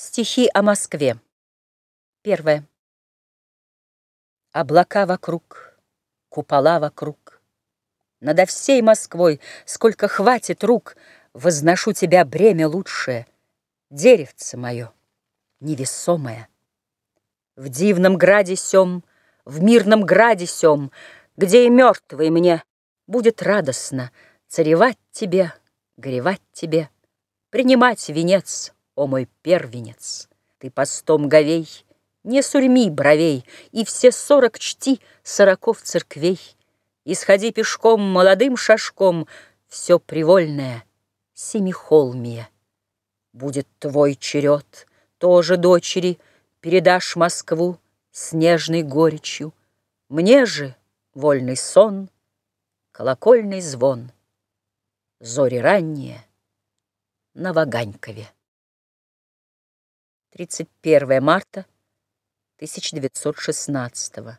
Стихи о Москве. Первое. Облака вокруг, купола вокруг. Надо всей Москвой, сколько хватит рук, Возношу тебя бремя лучшее, Деревце мое невесомое. В дивном граде сём, в мирном граде сём, Где и мертвый мне будет радостно Царевать тебе, горевать тебе, Принимать венец о мой первенец, ты постом говей, не сурьми бровей, И все сорок чти сороков церквей. Исходи пешком молодым шажком, Все привольное семихолмие. Будет твой черед, тоже дочери, Передашь Москву с нежной горечью. Мне же вольный сон, колокольный звон, Зори ранние на Ваганькове. 31 марта 1916